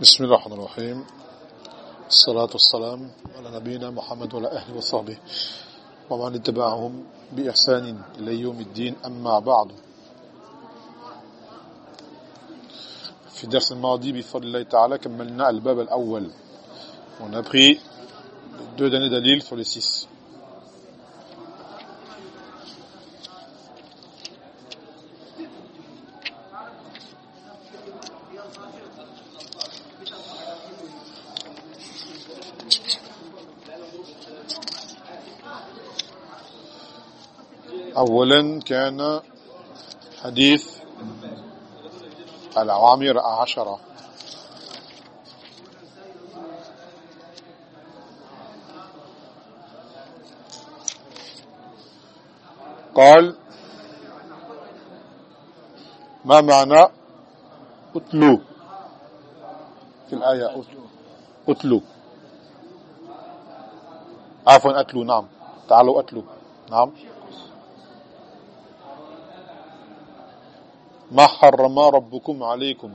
بسم الله الرحمن الرحيم. الصلاة والسلام على نبينا محمد وعلى أهله وصحبه ومن اتبعهم بإحسان إلى يوم الدين. أما بعد في الدرس الماضي بفضل الله تعالى كملنا الباب الأول. On a pris deux derniers dalils أولا كان حديث العوامر عشرة. قال ما معنى أتلو؟ في الآية أتلو. عفوا أتلو نعم. تعالوا أتلو. نعم. ما حرم ربكم عليكم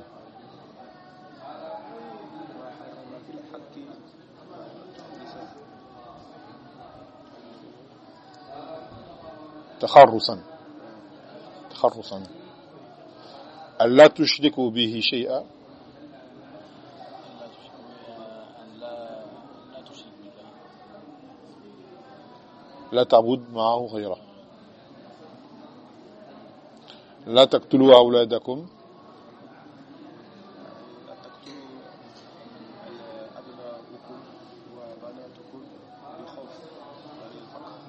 تخرصا تخرصا ألا تشركوا به شيئا لا تعبد معه غيره لا تقتلوا أولادكم.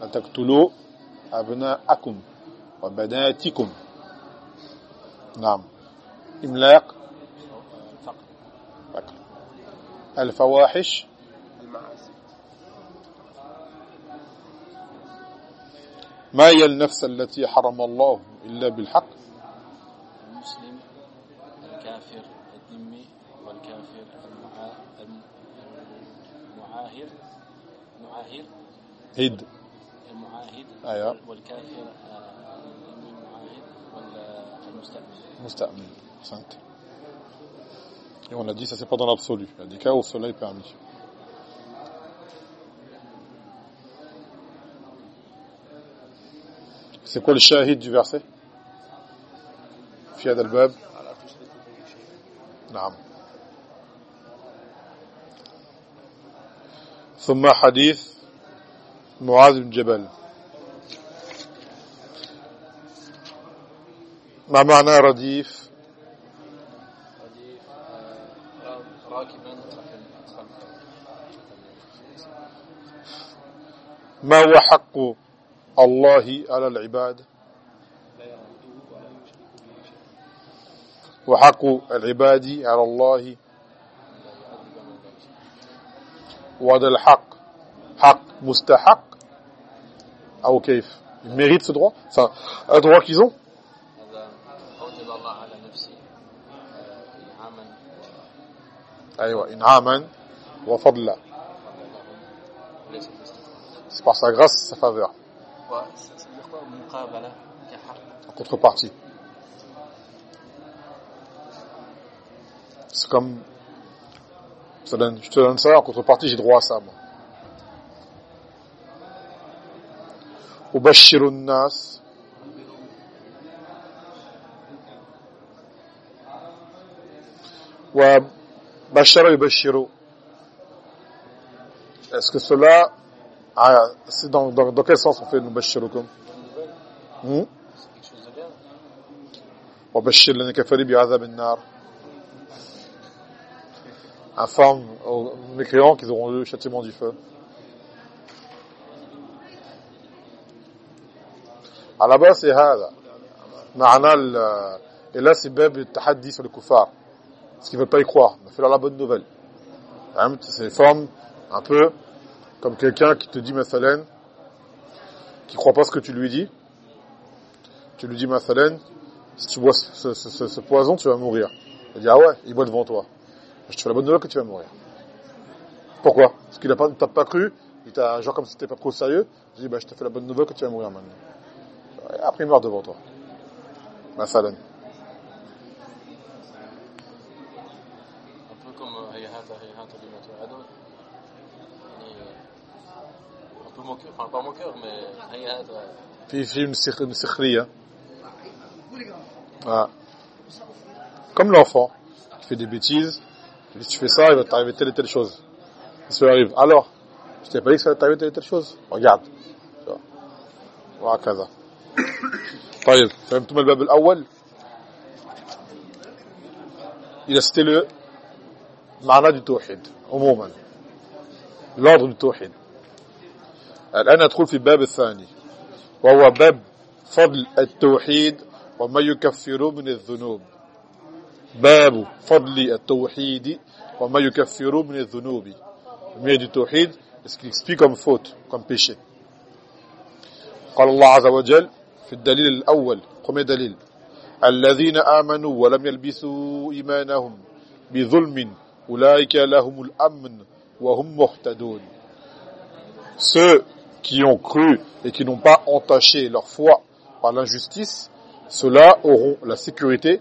لا تقتلوا أبناءكم وبناتكم. نعم. إملاق. فقر الفواحش. ما هي النفس التي حرم الله إلا بالحق؟ المعاهر المعاهر هد المعاهد أيوة. والكافر آه، الذمي المعاهد والمستأمن مستأمن أحسنت Et on a dit ça c'est pas dans l'absolu. Il y a des cas où cela est permis. C'est quoi le shahid du verset في هذا الباب ثم حديث معاذ بن جبل. ما معنى رديف؟ ما هو حق الله على العباد؟ وحق العباد على الله وهذا الحق حق مستحق أو كيف Ils méritent ce droit Enfin, un droit qu'ils ont هذا أوجب الله على نفسه آه، إنعاما أيوة إنعاما وفضلا وليس باستحقاق C'est par sa grâce, sa faveur, وسيدنا مقابلة كحق en contrepartie. C'est comme, je te donne ça en contrepartie j'ai droit à ça moi. Ubashshiru an-nas wa bashara yubashshiru est-ce que cela ah, c'est dans, quel sens on fait ubashshirukum hmm? Ubashshir lana kafari bi'azab an-nar. hmm? informe aux mécréants qu'ils auront le châtiment du feu. À la base, c'est هذا. معنى ال- Et là, c'est bab التحدي sur les kuffar. Parce qu'ils veulent pas y croire. Mais fais-leur la bonne nouvelle. Hein, C'est une forme un peu comme quelqu'un qui te dit, Mathalan, qui croit pas ce que tu lui dis. Tu lui dis, Mathalan, si tu bois ce, ce- ce- ce poison, tu vas mourir. Il dit, ah ouais, il boit devant toi. Je te fais la bonne nouvelle que tu vas mourir. Pourquoi Parce qu'il a pas, t'a pas cru, il t'a, genre comme si t'étais pas trop sérieux, je dis, bah, je te fais la bonne nouvelle que tu vas mourir maintenant. Et après, il meurt devant toi. Mathalan. un peu comme euh, هيهات هيهات لما توعدون يعني un peu mon cœur, enfin pas mon cœur, mais هيهات في في une sikh- une sikhriya. Voilà. Comme l'enfant, tu fais des bêtises, tu dis, si tu fais ça, il va t'arriver telle et telle chose. Ça lui arrive. Alors, je t'ai pas dit que ça va t'arriver telle et telle chose. Regarde. وهكذا. طيب فهمتم الباب الأول cité le معنى du توحيد عموما l'ordre du توحيد الآن ندخل في الباب الثاني وهو باب فضل التوحيد وما يكفر من الذنوب باب فضل التوحيد وما يكفر من الذنوب. المية du توحيد. Ce qu'il explique comme faute comme péché قال الله عز وجل في الدليل الأول premier دليل. الذين آمنوا ولم يلبسوا إيمانهم بظلم أولئك لهم الأمن وهم مهتدون. Ceux qui ont cru et qui n'ont pas entaché leur foi par l'injustice, ceux-là auront la sécurité,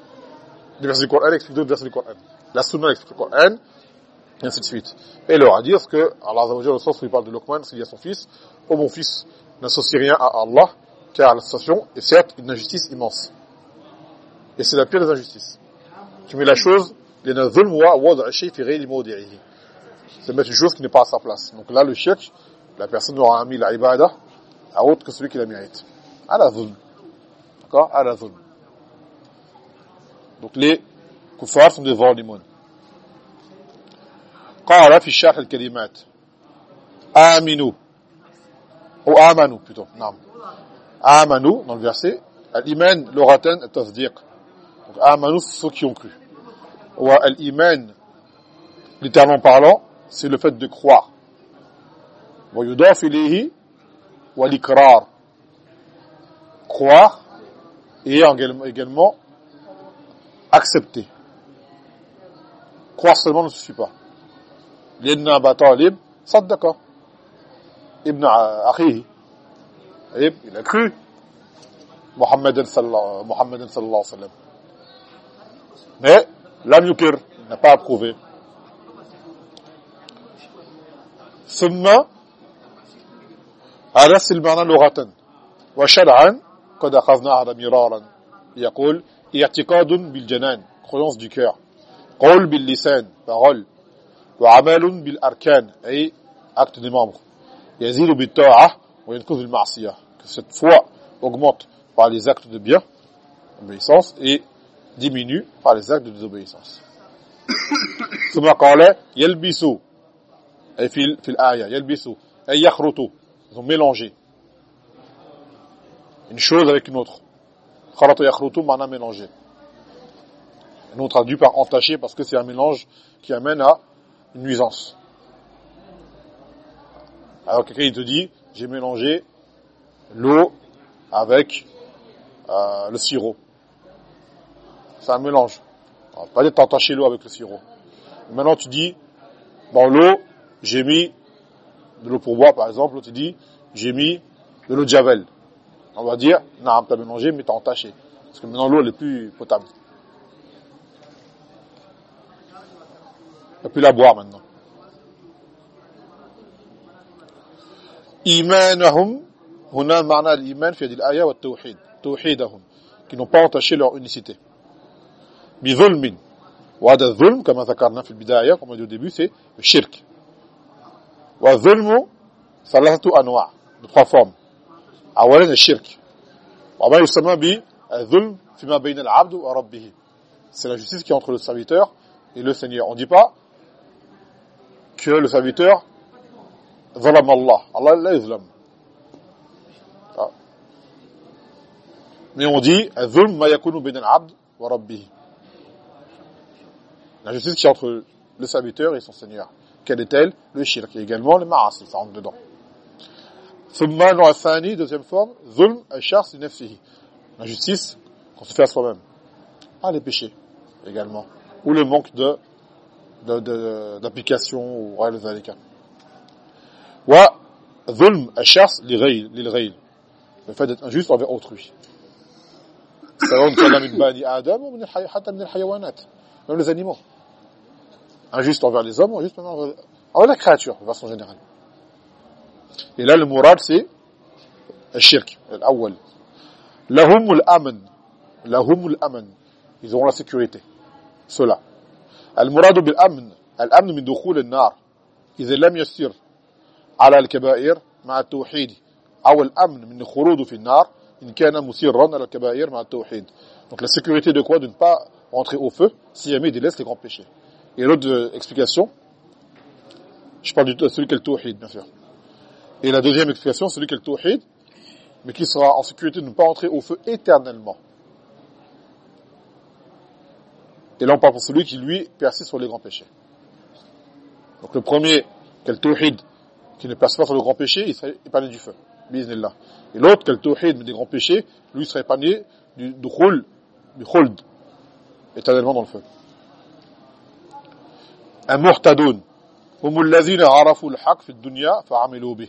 des versets du Coran explique d'autres versets du Coran. La sunna explique le Coran, et ainsi de suite. Et leur à dire ce que Allah Azzawajal, au sens où il parle de Lokman, c'est dit à son fils, « Oh mon fils, n'associe rien à Allah, car la station est certes une injustice immense. » Et c'est la pire des injustices. Tu mets la chose, « Il y en a C'est mettre une chose qui n'est pas à sa place. Donc là, le chèque, la personne aura mis la à autre que celui qui la mérite. À la zulm. D'accord? À la zulm. donc les kuffars sont des zalimun قال في شرح الكلمات آمنوا ou آمنوا plutôt نعم آمنوا dans le verset الإيمان لغة التصديق donc آمنوا ceux qui ont cru والإيمان littéralement parlant c'est le fait de croire ويضاف إليه والإقرار croire et également accepter croire seulement ne suffit pas لأن أبا طالب صدق ابن أخيه il a cru Mohammed sallallahu Mohammed sallallahu alayhi wa sallam mais lam yukir n'a pas approuvé ثم هذا المعنى لغة وشرعا قد أخذنا مرارا يقول اعتقاد بالجنان croyance du cœur قول باللسان parole وعمل بالأركان أي acte des membres يزيد بالطاعة وينقذ المعصية que cette foi augmente par les actes de bien obéissance et diminue par les actes de désobéissance ثم قال يلبسوا أي في في الآية يلبسوا أي يخرطوا ils ont mélangé une chose avec une autre Khalata yakhlutu, mana mélanger. Nous, on traduit par entaché parce que c'est un mélange qui amène à une nuisance. Alors quelqu'un il te dit, j'ai mélangé l'eau avec euh, le sirop. C'est un mélange. Alors, pas dire t'entacher l'eau avec le sirop. Maintenant tu dis, dans l'eau, j'ai mis de l'eau pour boire par exemple, tu dis, j'ai mis de l'eau de javel. on va dire non t'as mélangé mais t'as entaché parce que maintenant l'eau elle est plus potable on peut plus la boire maintenant إيمانهم هنا معنى الإيمان في هذه الآية والتوحيد توحيدهم qui n'ont pas entaché leur unicité بظلم وهذا الظلم كما ذكرنا في البداية comme on dit au début c'est le shirk والظلم ثلاثة أنواع de trois formes أولا الشرك وما يسمى بالظلم فيما بين العبد وربه c'est la justice qui est entre le serviteur et le Seigneur on dit pas que le serviteur ظلم Allah Allah لا يظلم mais on dit الظلم ما يكون بين العبد وربه la justice qui est entre le serviteur et son Seigneur quelle est-elle Le shirk. Et également le ma'asi, ça rentre dedans. ثم النوع الثاني deuxième forme ظلم الشخص لنفسه la justice qu'on se fait à soi-même ah les péchés également ou le manque de d'application ou غير ذلك وظلم الشخص لغير للغير le fait d'être injuste envers autrui سواء كان من بني آدم ومن حتى من الحيوانات même les animaux injuste envers les hommes, injuste envers, envers la créature, de façon générale. Moral, c'est le shirk, l'awwal. Lahum al-aman. Lahum al-aman. Ils auront la sécurité. Cela. المراد بالأمن الأمن من دخول النار إذا لم يسير على الكبائر مع التوحيد أو الأمن من خروج في النار إن كان مسيرا على الكبائر مع التوحيد donc la sécurité de quoi de ne pas rentrer au feu si jamais il délaisse les grands péchés et l'autre euh, explication, je parle de celui qui est le tawhid, bien sûr. Et la deuxième explication, celui qui est le tawhid, mais qui sera en sécurité de ne pas entrer au feu éternellement. Et là, on parle pour celui qui, lui, persiste sur les grands péchés. Donc le premier, qui est le tawhid, qui ne persiste pas sur le grand péché, il serait épargné du feu. Bismillah. Et l'autre, qui est le tawhid, mais des grands péchés, lui, serait épargné du, du khul, du khuld, éternellement dans le feu. المهتدون هم الذين عرفوا الحق في الدنيا فعملوا به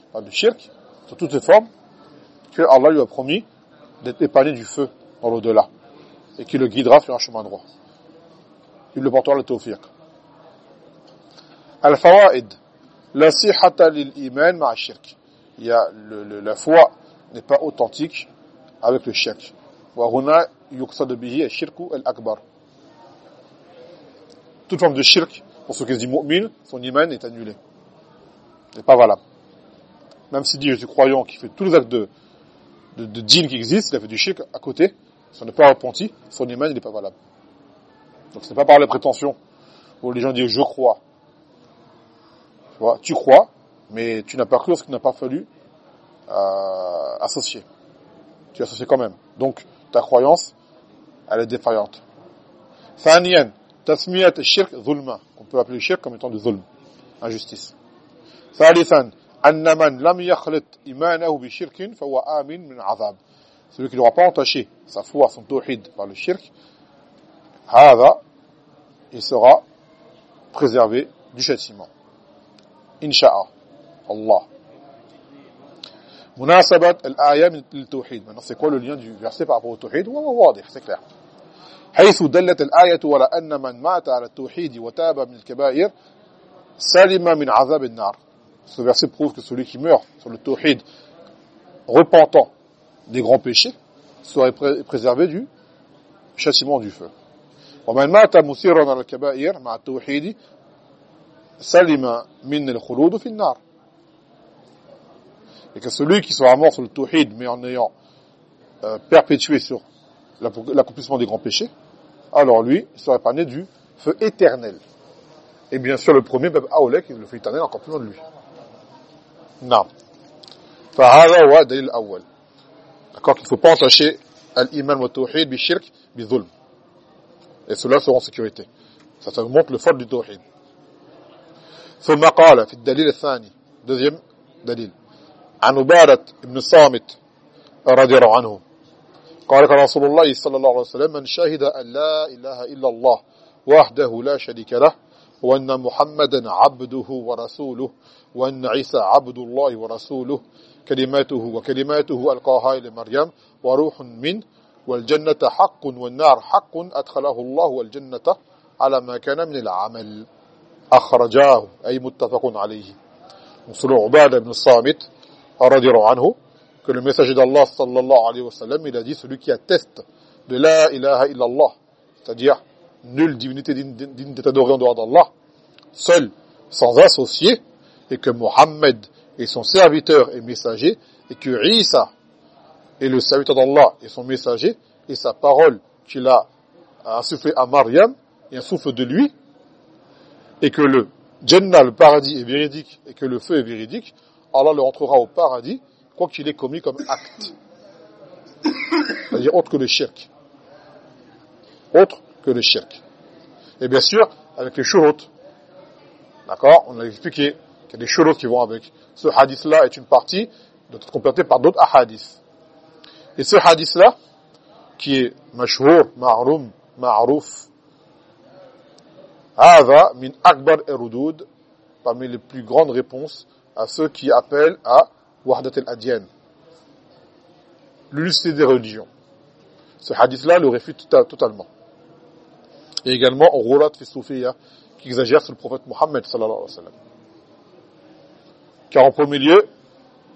par du shirk, sur toutes ses formes, que Allah lui a promis d'être épargné du feu dans l'au-delà, et qui le guidera sur un chemin droit. Il le portera le tawfiq. Al-Fawaid. La sihata lil-iman ma'a shirk. Il y a le, la foi n'est pas authentique avec le shirk. Wa huna yuqsad bihi al-shirku al-akbar. Toute forme de shirk pour ceux qui se disent mu'min, son iman est annulé. n'est pas valable même si Dieu est du croyant qui fait tous les actes de, de, de djinn qui existent, il a fait du shirk à côté, si on n'est pas repenti, son iman n'est pas valable. Donc ce n'est pas par la prétention où les gens disent je crois. Tu vois, tu crois, mais tu n'as pas cru ce qu'il n'a pas fallu euh, associer. Tu associes quand même. Donc ta croyance, elle est défaillante. Thaniyan, tasmiyat shirk zulma. On peut appeler le shirk comme étant du zulm, injustice. Thalithan, أن من لم يخلط إيمانه بشرك فهو آمن من عذاب celui qui n'aura pas entaché sa foi son tawhid par le shirk هذا il sera préservé du châtiment إن Allah مناسبة الآية من التوحيد maintenant c'est quoi le lien du verset par rapport au tawhid هو واضح c'est clair حيث دلت الآية على أن من مات على التوحيد وتاب من الكبائر سلم من عذاب النار Ce verset prouve que celui qui meurt sur le tawhid repentant des grands péchés serait préservé du châtiment du feu. ومن مات مسيرا على الكبائر مع التوحيد سلم من الخلود في النار. Et que celui qui sera mort sur le tawhid mais en ayant euh, perpétué sur l'accomplissement des grands péchés, alors lui, il sera épargné du feu éternel. Et bien sûr, le premier, Bab Aoulek, le feu éternel encore plus loin de lui. Non. فهذا هو الدليل الأول. D'accord qu'il ne faut pas entacher l'iman wa tawhid bi shirk bi dhulm. Et sera en sécurité. Ça, ça montre le faute du tawhid. ثم قال في الدليل الثاني deuxième دليل عن عبادة بن صامت رضي الله عنه قال قال رسول الله صلى الله عليه وسلم من شهد أن لا إله إلا الله وحده لا شريك له وأن محمدا عبده ورسوله وأن عيسى عبد الله ورسوله. كلماته وكلماته ألقاها إلى مريم وروح منه والجنة حق والنار حق أدخله الله والجنة على ما كان من العمل. أخرجاه أي متفق عليه. selon Ubad ibn Samit anhu que le messager d'Allah sallallahu alayhi wa sallam il a dit celui qui atteste de la ilaha illallah c'est-à-dire nulle divinité digne d'être adorée en dehors d'Allah seul sans associé et que Mohammed est son serviteur et messager et que Isa est le serviteur d'Allah et son messager et sa parole qu'il a insoufflé à Mariam et un souffle de lui et que le Jannah, le paradis est véridique et que le feu est véridique, Allah le rentrera au paradis quoi qu'il ait commis comme acte. C'est-à-dire autre que le shirk. Autre que le shirk. Et bien sûr, avec les shurut. D'accord? On a expliqué qu'il y a des shurut qui vont avec. Ce hadith-là est une partie d'être complété par d'autres hadiths. Et ce hadith-là, qui est mashhur, ma'rum, ma'ruf, Hava min akbar erudud, parmi les plus grandes réponses à ceux qui appellent à Wahdat al-Adyan, l'unicité des religions. Ce hadith-là le réfute totalement et également Roulat fi qui exagère sur le prophète Mohammed sallallahu alayhi wa sallam car en premier lieu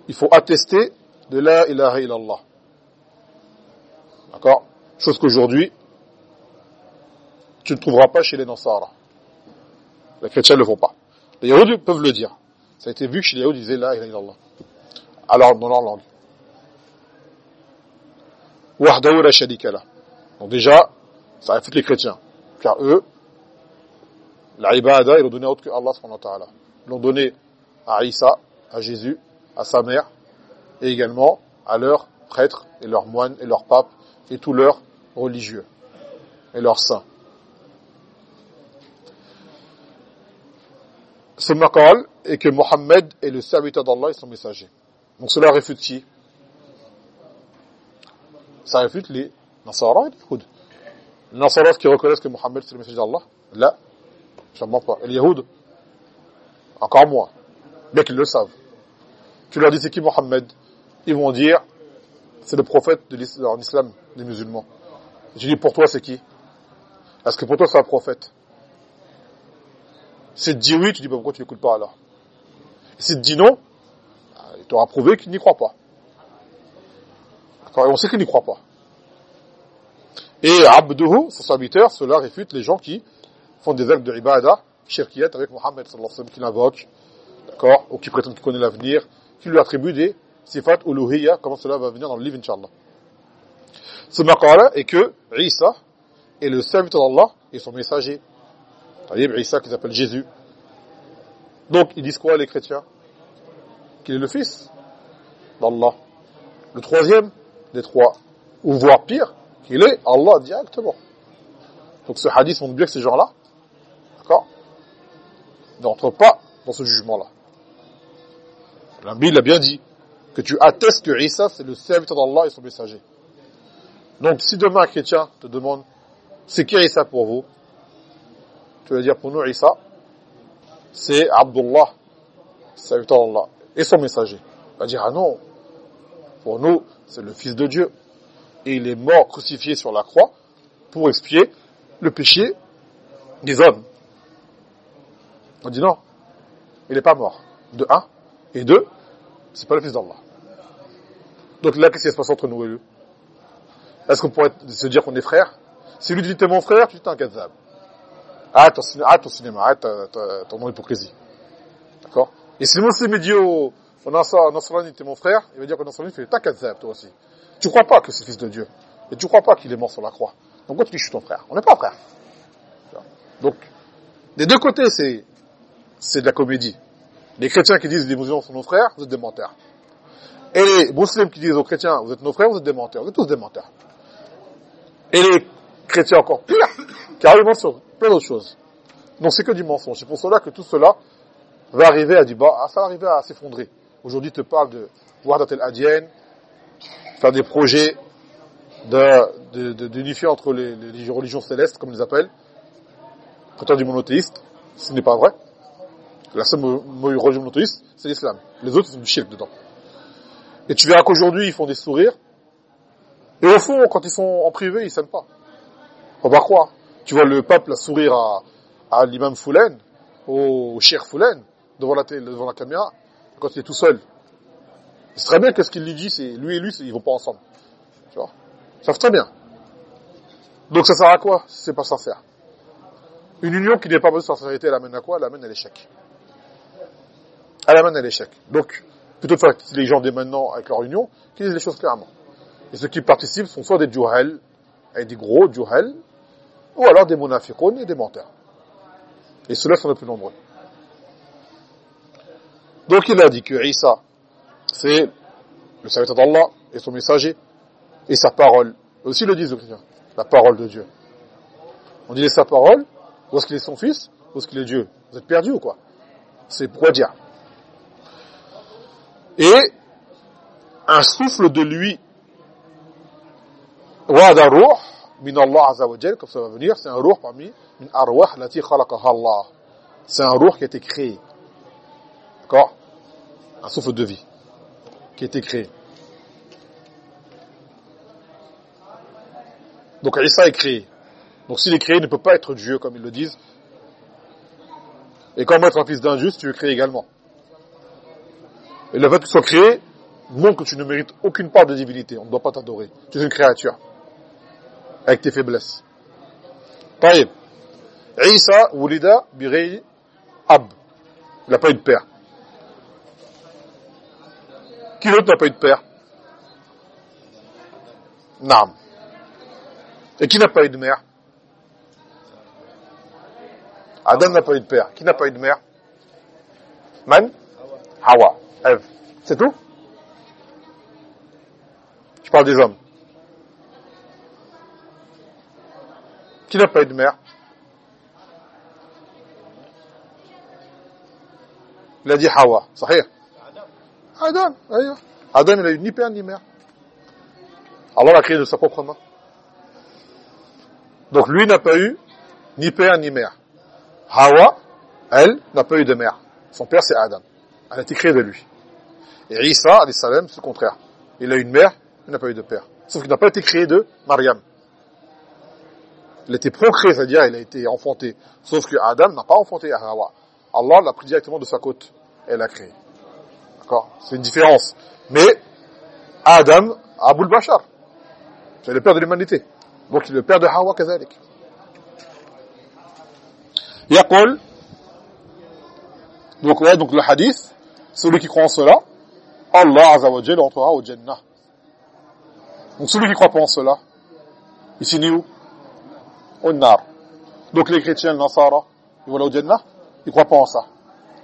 il faut attester de la ilaha illallah d'accord? Chose qu'aujourd'hui tu ne trouveras pas chez les Nasara les chrétiens ne le font pas. Les Yahoudis peuvent le dire. Ça a été vu que chez les Yahoudis, ils disaient la ilaha illallah. Alors, dans leur langue. Wahdahu la sharika Donc déjà, ça réfute les chrétiens. Car eux, la ibada, ils l'ont donné à autre que Allah. Ils l'ont donné à Isa, à Jésus, à sa mère, et également à leurs prêtres, et leurs moines, et leurs papes, et tous leurs religieux, et leurs saints. ce maqal est que Mohammed est le serviteur d'Allah et son messager. Donc cela réfute qui? Ça réfute les Nasara et les Yahoud. Nasara qui reconnaissent que Mohammed c'est le messager d'Allah? Là, sûrement pas. Et les Yahoud? Encore moins. Bien qu'ils le savent. Tu leur dis c'est qui Mohammed? Ils vont dire c'est le prophète de l'islam, islam des musulmans. Et tu dis pour toi c'est qui? Est-ce que pour toi c'est un prophète? Si tu dis oui, tu dis pourquoi tu n'écoutes pas alors? Si tu dis non, il t'aura prouvé qu'il n'y croit pas. Et on sait qu'il n'y croit pas. Et Abduhu, son serviteur, cela réfute les gens qui font des actes de ibada, shirkiyat avec Mohammed sallallahu alayhi wa sallam, qui l'invoque, d'accord, ou qui prétendent qu'il connaît l'avenir, qui lui attribue des sifat uluhiyya, comment cela va venir dans le livre, Inch'Allah. Ce maqala est que Isa est le serviteur d'Allah et son messager. C'est-à-dire Isa qui s'appelle Jésus. Donc, ils disent quoi les chrétiens? Qu'il est le fils d'Allah. Le troisième des trois. Ou voire pire, qu'il est Allah directement. Donc ce hadith montre bien que ces gens-là, d'accord, n'entrent pas dans ce jugement-là. La Bible a bien dit que tu attestes que Isa c'est le serviteur d'Allah et son messager. Donc si demain un chrétien te demande c'est qui Isa pour vous? Tu veux dire pour nous, Isa, c'est Abdullah, serviteur d'Allah, et son messager. Il va dire, ah non, pour nous, c'est le Fils de Dieu. Et il est mort crucifié sur la croix pour expier le péché des hommes. On dit non, il n'est pas mort. De un. Et deux, c'est pas le Fils d'Allah. Donc là, qu'est-ce qui se passe entre nous et lui? Est-ce qu'on pourrait se dire qu'on est frères? Si lui dit t'es mon frère, tu es un kazab. Arrête ton, cinéma, arrête ton hypocrisie. D'accord? Et si le musulman dit au, au Nasrani, t'es mon frère, il va dire que Nasrani fait ta kazab, toi aussi. Tu crois pas que c'est fils de Dieu. Et tu crois pas qu'il est mort sur la croix. Donc pourquoi tu dis je suis ton frère On n'est pas frère. Donc, des deux côtés, c'est, de la comédie. Les chrétiens qui disent les musulmans sont nos frères, vous êtes des menteurs. Et les musulmans qui disent aux chrétiens, vous êtes nos frères, vous êtes des menteurs. Vous êtes tous des menteurs. Et les chrétiens encore pire, carrément sur plein d'autres choses. Donc c'est que du mensonge. C'est pour cela que tout cela va arriver à du bas, ça va arriver à s'effondrer. Aujourd'hui, te parle de Wardat el Adien, faire des projets d'unifier de, entre les, religions célestes, comme ils les appellent, du monothéiste, Ce n'est pas vrai. La seule religion monothéiste, c'est l'islam. Les autres, sont du shirk dedans. Et tu verras qu'aujourd'hui, ils font des sourires. Et au fond, quand ils sont en privé, ils s'aiment pas. On va croire. Tu vois le la sourire à, l'imam Foulen, au cher Foulen, devant la, devant la caméra, quand il est tout seul. C'est très bien que ce qu'il lui dit, c'est lui et lui, ils vont pas ensemble. Tu vois Ça fait très bien. Donc ça sert à quoi si c'est pas sincère? Une union qui n'est pas basée sur sincérité, elle amène à quoi? Elle amène à l'échec. Elle amène à l'échec. Donc, plutôt que les gens dès maintenant avec leur union, qu'ils disent les choses clairement. Et ceux qui participent sont soit des juhel, et des gros juhel, ou alors des munafiqoun et des menteurs. Et ceux-là sont les plus nombreux. Donc il a dit que Isa, c'est le serviteur d'Allah et son messager, et sa parole. Aussi le disent les chrétiens, la parole de Dieu. On dit sa parole, ou est-ce qu'il est son fils, ou est-ce qu'il est Dieu? Vous êtes perdu ou quoi? C'est pourquoi dire Et un souffle de lui, wa'da ruh, min Allah comme ça va venir, c'est un ruh parmi min arwah lati khalaqaha Allah. C'est un ruh qui a été créé. D'accord? Un souffle de vie qui a été créé. Donc Isa est créé. Donc s'il est créé, il ne peut pas être Dieu, comme ils le disent. Et comment être un fils d'un juste, tu es créé également. Et le fait que tu sois créé montre que tu ne mérites aucune part de divinité. On ne doit pas t'adorer. Tu es une créature. Avec tes faiblesses. Taïb. Isa, Wulida, Birei, Ab. Il n'a pas eu de père. Qui d'autre n'a pas eu de père Nam. Et qui n'a pas eu de mère? Adam n'a pas eu de père. Qui n'a pas eu de mère? Man? Hawa. Eve. C'est tout? Je parle des hommes. Qui n'a pas eu de mère? Il a dit Hawa. Sahih? Adam. Adam, il a eu ni père ni mère. Allah l'a créé de sa propre main. Donc lui n'a pas eu ni père ni mère. Hawa, elle, n'a pas eu de mère. Son père, c'est Adam. Elle a été créée de lui. Et Isa, salam, c'est le contraire. Il a eu une mère, il n'a pas eu de père. Sauf qu'il n'a pas été créé de Mariam. Il a été procréé, c'est-à-dire il a été enfanté. Sauf que Adam n'a pas enfanté Hawa. Allah l'a pris directement de sa côte et l'a créé. D'accord C'est une différence. Mais Adam, Abul Bashar, c'est le père de l'humanité. Donc il est le père de Hawa كذلك. يقول donc là donc le hadith celui qui croit en cela Allah Azza wa Jalla entrera au Jannah. Donc celui qui croit pas en cela il finit où au nar. Donc les chrétiens, les nasara, ils vont aller au Jannah, ils croient pas en ça.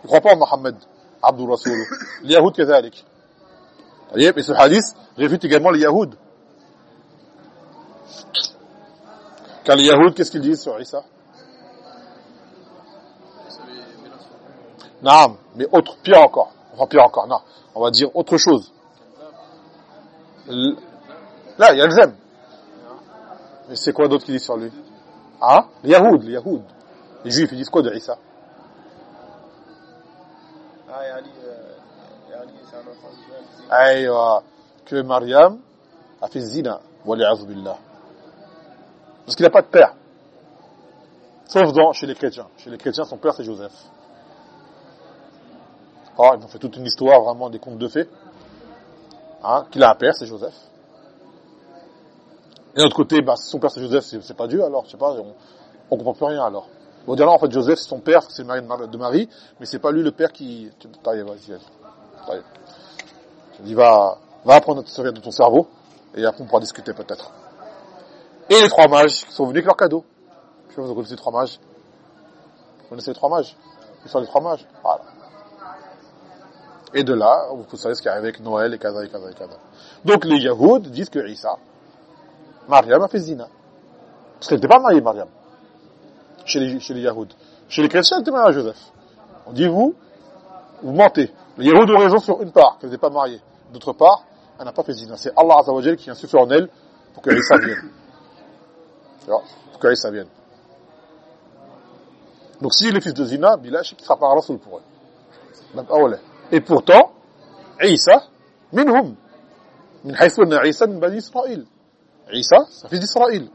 Ils croient pas en Mohammed, Abdul Rasoul. Les Yahoud كذلك. Et ce hadith réfute également les Yahoud. Car les Yahoud, qu'est-ce qu'ils disent sur Isa Non, mais autre, pire encore. Enfin, pire encore, non. On va dire autre chose. Là, il y a le zem. Mais c'est quoi d'autre qui dit sur lui Hein Les Yahoud, les Yahoud. Les Juifs, ils disent quoi de Isa Aïwa, que Mariam a fait zina. Billah. Parce qu'il n'a pas de père. Sauf dans, chez les chrétiens. Chez les chrétiens, son père, c'est Joseph. Ah, ils ont fait toute une histoire, vraiment, des contes de fées. Hein, qu'il a un père, c'est Joseph. Et d'un autre côté, bah, son père c'est Joseph, c'est c'est pas Dieu alors, je sais pas, on, on comprend plus rien alors. On dirait en fait Joseph c'est son père, c'est le mari de Mar- de Marie, mais c'est pas lui le père qui... dis, va, va apprendre à te servir de ton cerveau, et après on pourra discuter peut-être. Et les trois mages sont venus avec leurs cadeaux. Je sais vous connaissez les trois mages Vous connaissez les trois mages? Ils sont les trois mages. Voilà. Et de là, vous savez ce qui arrive avec Noël et Kaza et Kaza et Kaza. Donc les Yahoud disent que Isa, Mariam a fait zina. Parce qu'elle n'était pas mariée, Mariam chez les, chez Yahoud. Chez les chrétiens, t'es marié à Joseph. On dit, vous, vous mentez. Les Yahoud ont raison sur une part, qu'elle n'était pas mariée. D'autre part, elle n'a pas fait zina. C'est Allah Azzawajal qui insuffle en elle pour que ça vienne. Pour que ça vienne. Donc si les fils de Zina, Bilash, qui frappera la soul pour eux. Et pourtant, Isa, minhum, min haythu Isa min Bani Israël. Isa, c'est un fils d'Israël.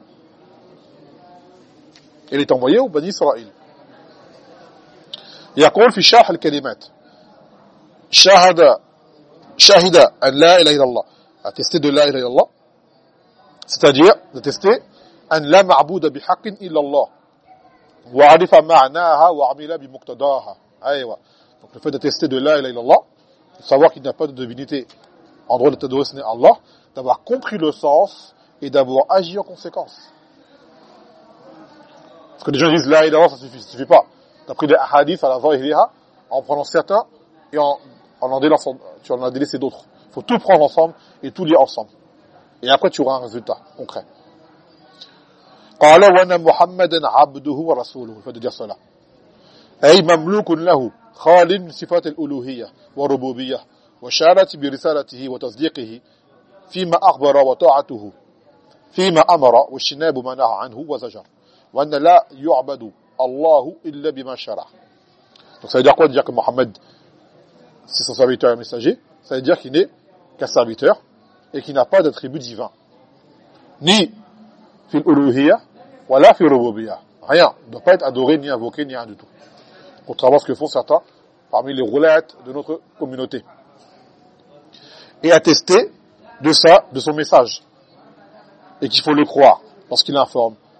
Il est envoyé au بني إسرائيل يقول في شرح الكلمات شاهد شاهد أن لا إله إلا الله attester de la ilaha illallah c'est-à-dire d'attester أن لا معبود بحق إلا الله وعرف معناها وعمل بمقتضاها أيوة donc le fait d'attester de la ilaha illallah de savoir qu'il n'y a pas de divinité en droit de t'adresser à Allah d'avoir compris le sens et d'avoir agi en conséquence parce que les gens disent la ilaha illallah ça suffit ça suffit pas t'as pris des hadiths à la zahiriha en prenant certains et en, en en délaissant tu en as délaissé d'autres il faut tout prendre ensemble et tout lire ensemble et après tu auras un résultat concret قال وانا محمدا عبده ورسوله il faut dire cela أي مملوك له خال من صفات الألوهية والربوبية وشارت برسالته وتصديقه فيما أخبر وطاعته فيما أمر والشناب ما نهى عنه وزجر وأن لا يعبد الله إلا بما شرع Donc ça veut dire quoi de dire que Mohammed c'est son serviteur et messager Ça veut dire qu'il n'est qu'un serviteur et qu'il n'a pas d'attribut divin. Ni fil uluhiyya, wala fil rububiyya. Rien. Il ne doit pas être adoré, ni invoqué, ni rien du tout. Contrairement à ce que font certains parmi les roulettes de notre communauté. Et attester de ça, de son message. Et qu'il faut le croire lorsqu'il informe,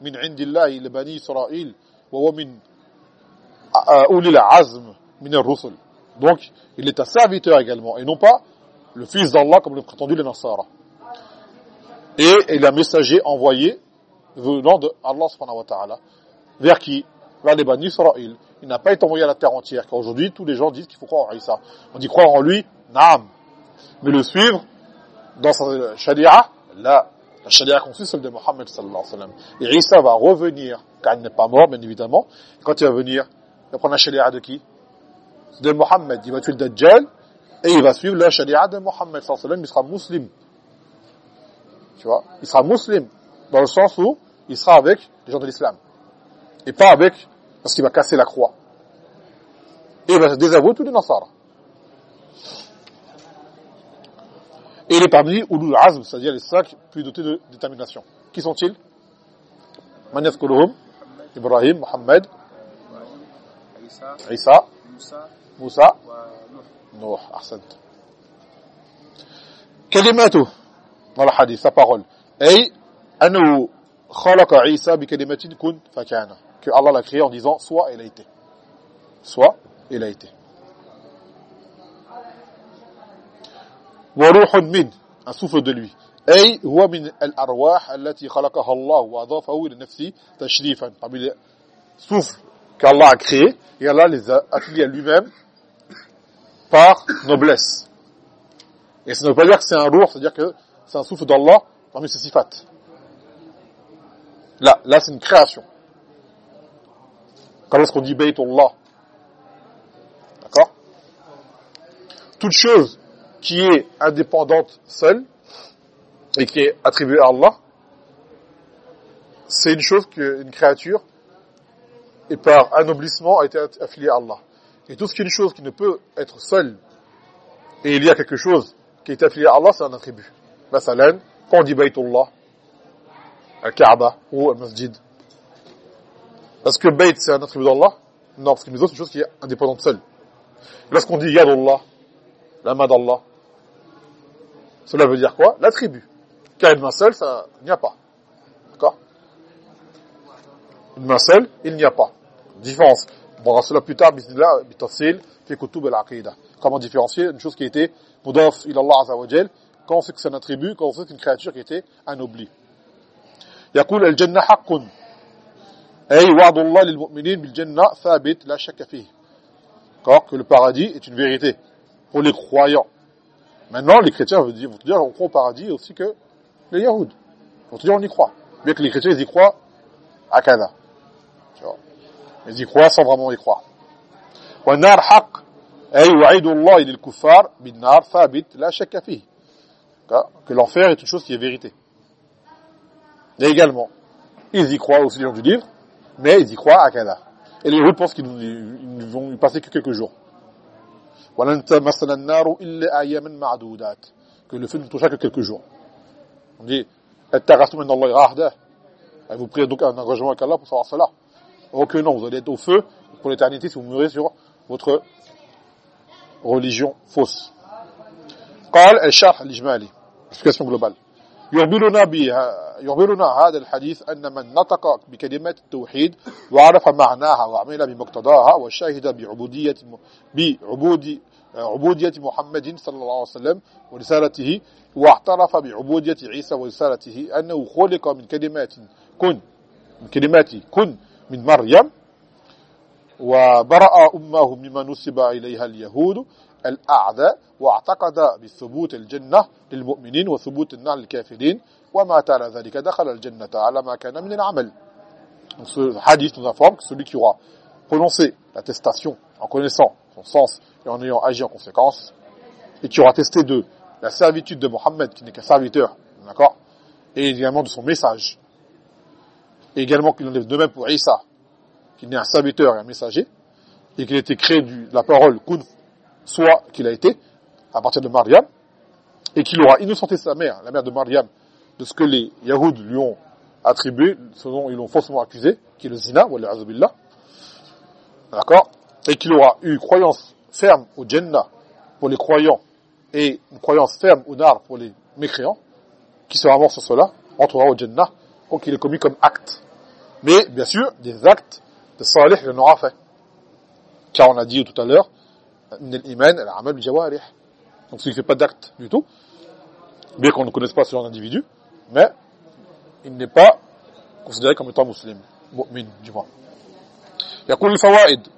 من عند الله لبني إسرائيل وهو من أولي العزم من الرسل donc il est un serviteur également et non pas le fils d'Allah comme le prétendu les Nasara et il est un messager envoyé venant de Allah subhanahu wa ta'ala vers qui vers les Bani Israël il n'a pas été envoyé à la terre entière car aujourd'hui tous les gens disent qu'il faut croire en Isa on dit croire en lui naam mais le suivre dans sa sharia là la sharia conçue celle de Mohammed sallallahu alayhi wa sallam. Et Isa va revenir car il n'est pas mort bien évidemment. Quand il va venir il va prendre la sharia de qui? De Mohammed. Il va tuer le Dajjal et il va suivre la sharia de Mohammed sallallahu alayhi wa sallam. Il sera musulman. Tu vois, il sera musulman. Dans le sens où il sera avec les gens de l'islam. Et pas avec parce qu'il va casser la croix. Et il va se désavouer tous les Nasara et il est parmi Ulul Azm c'est-à-dire les cinq plus dotés de détermination qui sont-ils Man yadhkuruhum Ibrahim, Muhammad Isa Musa Nuh Ahsant كلماته dans le hadith, sa parole. Et, أنه خلق عيسى بكلمة كن فكان. Que Allah l'a créé en disant, soit il a été. Soit il a été. وروح من, un souffle de lui. أي هو من الأرواح التي خلقها الله وأضافه إلى نفسه تشريفا. Parmi les souffles qu'Allah a créés, et Allah les a affiliés à lui-même par noblesse. Et ça ne veut pas dire que c'est un roux, c'est-à-dire que c'est un souffle d'Allah parmi ses sifat. Là, là c'est une création. Quand est-ce qu'on dit Baytullah D'accord Toute chose qui est indépendante seule et qui est attribuée à Allah, c'est une chose qu'une créature, et par anoblissement, a été affiliée à Allah. Et tout ce qui est une chose qui ne peut être seule, et il y a quelque chose qui est affilié à Allah, c'est un attribut. Masalan, quand on dit Baytullah, Al-Kaaba ou Al-Masjid, est-ce que Bayt c'est un attribut d'Allah Non, parce que nous autres, c'est une chose qui est indépendante seule. Lorsqu'on dit Yadullah, la main d'Allah, cela veut dire quoi L'attribut. Car une main seule, ça n'y a pas. D'accord Une main seule, il n'y a pas. Différence. On verra cela plus tard, bismillah, bitafsil, fi kutub al-aqidah. Comment différencier une chose qui a été mudaf ila Allah azza wa jal, quand on sait que c'est un attribut, quand on sait que c'est une créature qui était anoblie. يقول الجنة حق أي وعد الله للمؤمنين بالجنة ثابت لا شك فيه D'accord Que le paradis est une vérité pour les croyants. Maintenant, les chrétiens vont dire, vont te dire on croit au paradis aussi que les Yahoud. Ils vont te dire on y croit. Bien que les chrétiens, ils y croient à Kana. Tu vois. Ils y croient sans vraiment y croire. والنار حق أي وعيد الله للكفار بالنار ثابت لا شك فيه D'accord que l'enfer est une chose qui est vérité. Et également, ils y croient aussi les gens du livre, mais ils y croient à Kada. Et les Yahoud pensent qu'ils ne vont y passer que quelques jours. Que le feu ne touchera que quelques jours. On dit, اتَّغَثْتُمْ مِنَ اللَّهِ رَهْدَهِ Et vous priez donc un engagement avec Allah pour savoir cela. Oh que non, vous allez être au feu pour l'éternité si vous mourrez sur votre religion fausse. قال الشرح الإجمالي explication globale يخبرنا يخبرنا هذا الحديث أن من نطق بكلمات التوحيد وعرف معناها وعمل بمقتضاها وشهد بعبودية بعبود عبودية محمد صلى الله عليه وسلم ورسالته واعترف بعبودية عيسى ورسالته أنه خلق من كلمات كن من كلمات كن من مريم وبرأ أمه مما نسب إليها اليهود الأعداء واعتقد بثبوت الجنة للمؤمنين وثبوت النار للكافرين وما على ذلك دخل الجنة على ما كان من العمل Donc ce hadith nous informe que celui qui aura prononcé l'attestation en connaissant son sens et en ayant agi en conséquence, et qui aura testé de la servitude de Mohammed, qui n'est qu'un serviteur, d'accord, et également de son message, et également qu'il en est de même pour Isa, qui n'est un serviteur et un messager, et qu'il a été créé de la parole kun, soit qu'il a été, à partir de Mariam, et qu'il aura innocenté sa mère, la mère de Mariam, de ce que les Yahoud lui ont attribué, ce dont ils l'ont faussement accusé, qui est le zina, ou billah, d'accord, et qu'il aura eu croyance ferme au Jannah pour les croyants et une croyance ferme au Nar pour les mécréants, qui sera mort sur cela, entrera au Jannah, donc il est commis comme acte. Mais, bien sûr, des actes de salih, il en aura fait. Car on a dit tout à l'heure. Donc celui qui ne fait pas d'acte du tout, bien qu'on ne connaisse pas ce genre d'individu, mais il n'est pas considéré comme étant musulman, mu'min, du moins. يقول الفوائد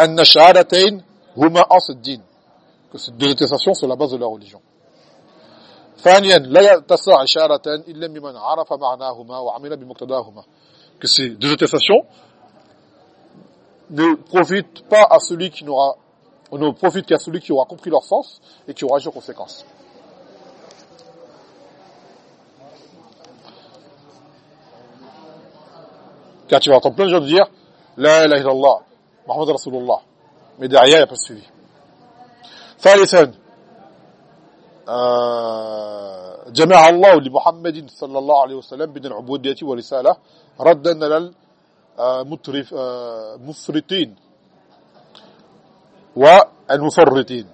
أن الشهادتين هما أصل الدين que ces deux attestations sont la base de la religion ثانيا لا يتسع شهادتان إلا بمن عرف معناهما وعمل بمقتضاهما que ces deux attestations ne profitent pas à celui qui n'aura ne profitent qu'à celui qui aura compris leur sens et qui aura agi en conséquence. Car tu vas entendre plein de gens dire La ilaha illallah, Muhammad Rasulullah. Mais derrière, il n'y a pas de suivi. ثالثا جمع الله لمحمد صلى الله عليه وسلم بين العبودية والرسالة ردا على المفرطين والمفرطين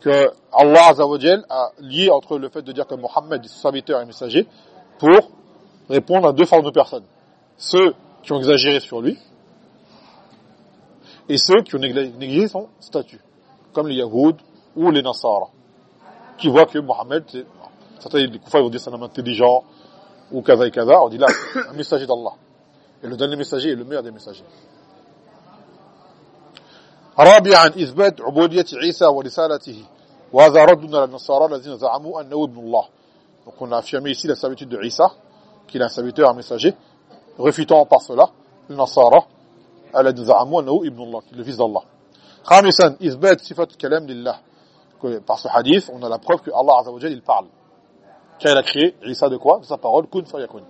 que Allah Azzawajal a lié entre le fait de dire que Mohammed est serviteur et messager pour répondre à deux formes de personnes. Ceux qui ont exagéré sur lui et ceux qui ont négligé son statut, comme les Yahoud ou les Nasara, qui voient que Mohammed, certains des koufars vont dire c'est un homme intelligent, ou kaza et kaza, on dit là, un messager d'Allah. Et le dernier messager est le meilleur des messagers. رابعا إثبات عبودية عيسى ورسالته وهذا رد على النصارى الذين زعموا أنه ابن الله donc on a affirmé ici la servitude de Isa qu'il est un serviteur un messager refutant par cela le Nasara الذين زعموا أنه ابن الله le fils d'Allah خامسا إثبات صفة الكلام لله par ce hadith on a la preuve que Allah Azza wa Jalla il parle car il a créé Isa de quoi de sa parole kun fayakun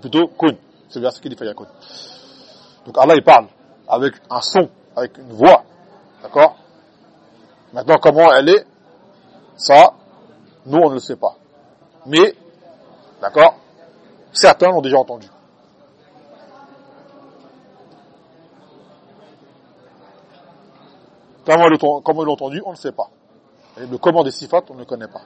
plutôt kun c'est le verset qui dit fayakun donc Allah il parle avec un son avec une voix. D'accord Maintenant, comment elle est Ça, nous, on ne le sait pas. Mais, d'accord Certains l'ont déjà entendu. Comment ils l'ont entendu, on ne sait pas. Et le comment des sifat, on ne connaît pas.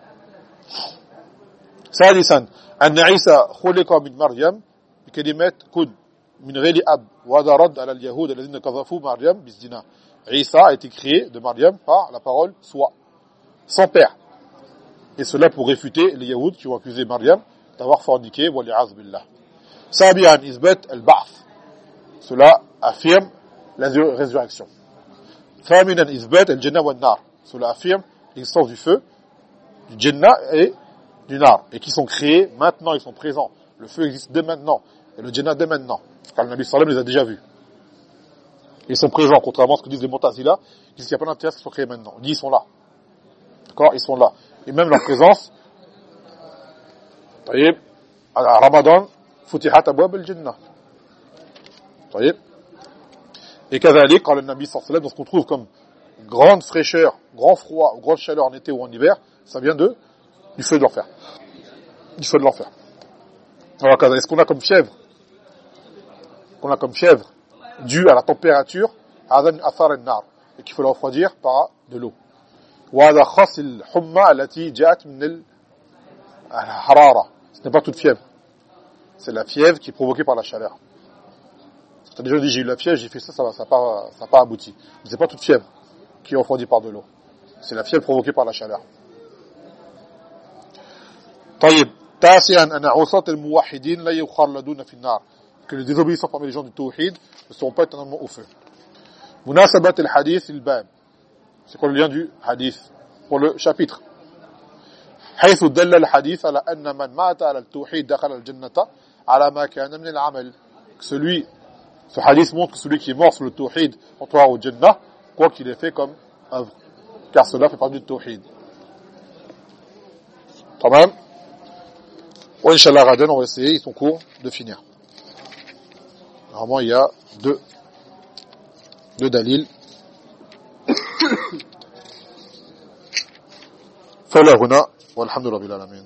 ثالثا أن عيسى خلق من مريم بكلمات كن min ab wa ala al-yahud alladhina qadhafu Maryam bizina. Isa a été créé de Maryam par la parole soit sans père. Et cela pour réfuter les Yahoud qui ont accusé Maryam d'avoir forniqué wa li'az billah. Sabian isbat al-ba'th. Cela affirme la résurrection. Thaminan isbat al-jannah wa nar Cela affirme l'existence du feu, du jannah et du nar et qui sont créés maintenant, ils sont présents. Le feu existe dès maintenant et le jannah dès maintenant. Car le Nabi Sallam les a déjà vus. Ils sont présents, contrairement à ce que disent les Montazila, qui disent qu'il n'y a pas d'intérêt qu'ils soient créés maintenant. Ils sont là. D'accord? Ils sont là. Et même leur présence, vous voyez, à Ramadan, Futihat Abwab al-Jannah. Et Kazalik, quand le Nabi Sallam, dans ce qu'on trouve comme grande fraîcheur, grand froid, ou grande chaleur en été ou en hiver, ça vient de du feu de l'enfer. Du feu de l'enfer. Alors, qu'est-ce qu'on a comme fièvre? qu'on a comme fièvre due à la température هذا athar النار et qu'il faut la refroidir par de l'eau وهذا خاص الحمى التي جاءت من الحرارة ce n'est pas toute fièvre c'est la fièvre qui est provoquée par la chaleur as déjà dit j'ai eu la fièvre j'ai fait ça ça va ça n'a pas ça pas abouti mais c'est pas toute fièvre qui est refroidie par de l'eau c'est la fièvre provoquée par la chaleur طيب تاسعا أن عصاة الموحدين لا يخلدون في النار que les désobéissants parmi les gens du tawhid ne seront pas éternellement au feu مناسبة الحديث الباب c'est quoi le lien du hadith pour le chapitre حيث دل الحديث على أن من مات على التوحيد دخل الجنة على ما كان من العمل celui ce hadith montre que celui qui est mort sur le tawhid entrera au jannah quoi qu'il ait fait comme œuvre car cela fait partie du tawhid تمام وإن غدا on va essayer son cours de finir normalement il y a deux deux dalils فلا هنا والحمد لله رب العالمين